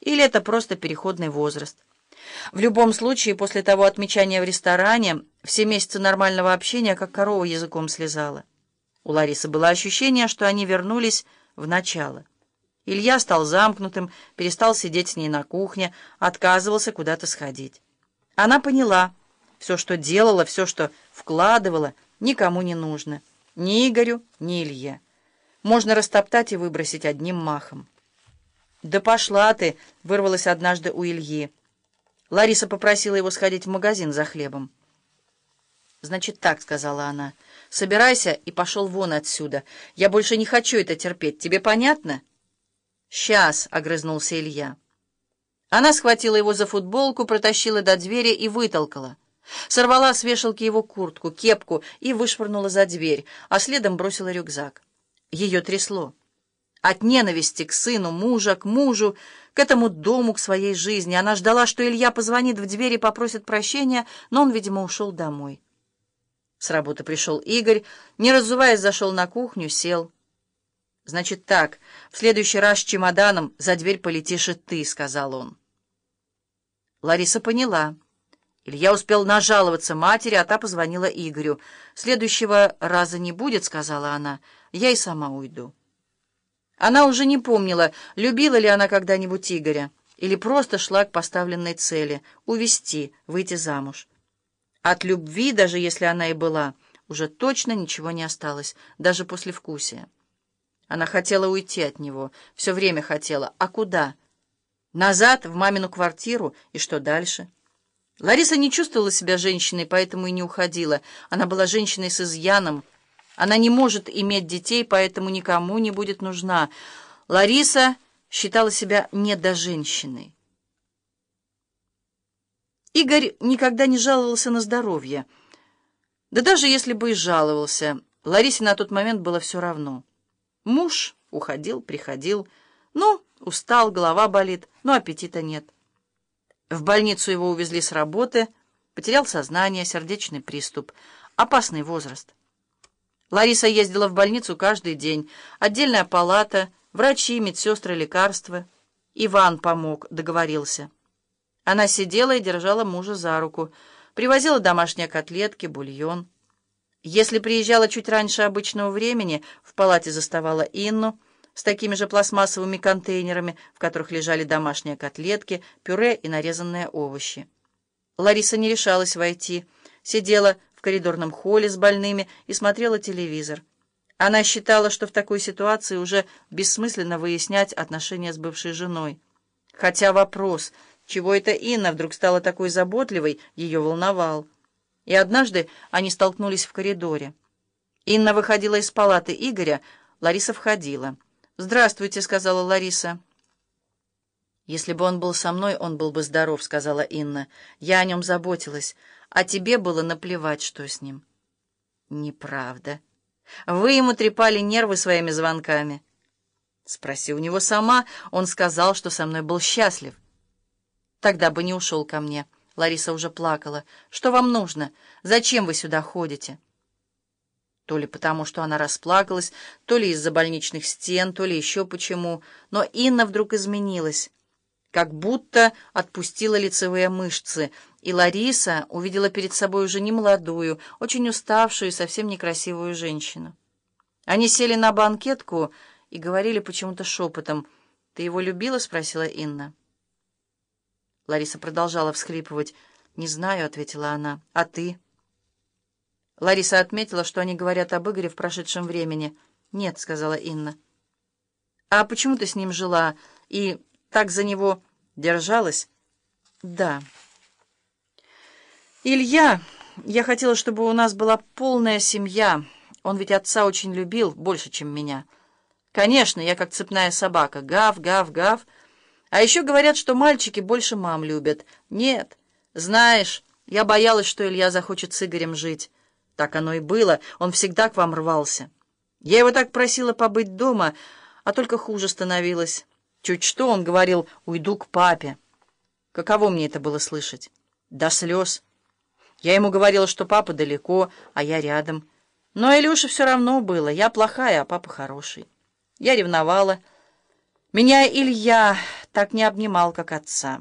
Или это просто переходный возраст. В любом случае, после того отмечания в ресторане, все месяцы нормального общения, как корова языком слезала. У Ларисы было ощущение, что они вернулись в начало. Илья стал замкнутым, перестал сидеть с ней на кухне, отказывался куда-то сходить. Она поняла, все, что делала, все, что вкладывала, никому не нужно. Ни Игорю, ни Илье. Можно растоптать и выбросить одним махом. «Да пошла ты!» — вырвалась однажды у Ильи. Лариса попросила его сходить в магазин за хлебом. «Значит так», — сказала она, — «собирайся и пошел вон отсюда. Я больше не хочу это терпеть. Тебе понятно?» «Сейчас», — огрызнулся Илья. Она схватила его за футболку, протащила до двери и вытолкала. Сорвала с вешалки его куртку, кепку и вышвырнула за дверь, а следом бросила рюкзак. Ее трясло. От ненависти к сыну, мужа, к мужу, к этому дому, к своей жизни. Она ждала, что Илья позвонит в дверь и попросит прощения, но он, видимо, ушел домой. С работы пришел Игорь, не разуваясь, зашел на кухню, сел. «Значит так, в следующий раз с чемоданом за дверь полетишь и ты», — сказал он. Лариса поняла. Илья успел нажаловаться матери, а та позвонила Игорю. «Следующего раза не будет», — сказала она. «Я и сама уйду». Она уже не помнила, любила ли она когда-нибудь Игоря, или просто шла к поставленной цели — увести, выйти замуж. От любви, даже если она и была, уже точно ничего не осталось, даже после вкусия. Она хотела уйти от него, все время хотела. А куда? Назад, в мамину квартиру, и что дальше? Лариса не чувствовала себя женщиной, поэтому и не уходила. Она была женщиной с изъяном, она не может иметь детей, поэтому никому не будет нужна. Лариса считала себя недоженщиной. Игорь никогда не жаловался на здоровье. Да даже если бы и жаловался, Ларисе на тот момент было все равно. Муж уходил, приходил. Ну, устал, голова болит, но аппетита нет. В больницу его увезли с работы, потерял сознание, сердечный приступ. Опасный возраст. Лариса ездила в больницу каждый день. Отдельная палата, врачи, медсестры, лекарства. Иван помог, договорился. Она сидела и держала мужа за руку. Привозила домашние котлетки, бульон. Если приезжала чуть раньше обычного времени, в палате заставала Инну с такими же пластмассовыми контейнерами, в которых лежали домашние котлетки, пюре и нарезанные овощи. Лариса не решалась войти. Сидела в коридорном холле с больными и смотрела телевизор. Она считала, что в такой ситуации уже бессмысленно выяснять отношения с бывшей женой. Хотя вопрос, чего это Инна вдруг стала такой заботливой, ее волновал. И однажды они столкнулись в коридоре. Инна выходила из палаты Игоря, Лариса входила. «Здравствуйте», — сказала Лариса. «Если бы он был со мной, он был бы здоров», — сказала Инна. «Я о нем заботилась» а тебе было наплевать, что с ним. Неправда. Вы ему трепали нервы своими звонками. Спроси у него сама, он сказал, что со мной был счастлив. Тогда бы не ушел ко мне. Лариса уже плакала. Что вам нужно? Зачем вы сюда ходите? То ли потому, что она расплакалась, то ли из-за больничных стен, то ли еще почему. Но Инна вдруг изменилась как будто отпустила лицевые мышцы, и Лариса увидела перед собой уже не молодую, очень уставшую и совсем некрасивую женщину. Они сели на банкетку и говорили почему-то шепотом. «Ты его любила?» — спросила Инна. Лариса продолжала всхлипывать. «Не знаю», — ответила она. «А ты?» Лариса отметила, что они говорят об Игоре в прошедшем времени. «Нет», — сказала Инна. «А почему ты с ним жила и так за него держалась?» «Да». «Илья, я хотела, чтобы у нас была полная семья. Он ведь отца очень любил, больше, чем меня. Конечно, я как цепная собака. Гав, гав, гав. А еще говорят, что мальчики больше мам любят. Нет, знаешь, я боялась, что Илья захочет с Игорем жить. Так оно и было, он всегда к вам рвался. Я его так просила побыть дома, а только хуже становилось». Чуть что он говорил «уйду к папе». Каково мне это было слышать? До слез. Я ему говорила, что папа далеко, а я рядом. Но Илюше все равно было. Я плохая, а папа хороший. Я ревновала. Меня Илья так не обнимал, как отца.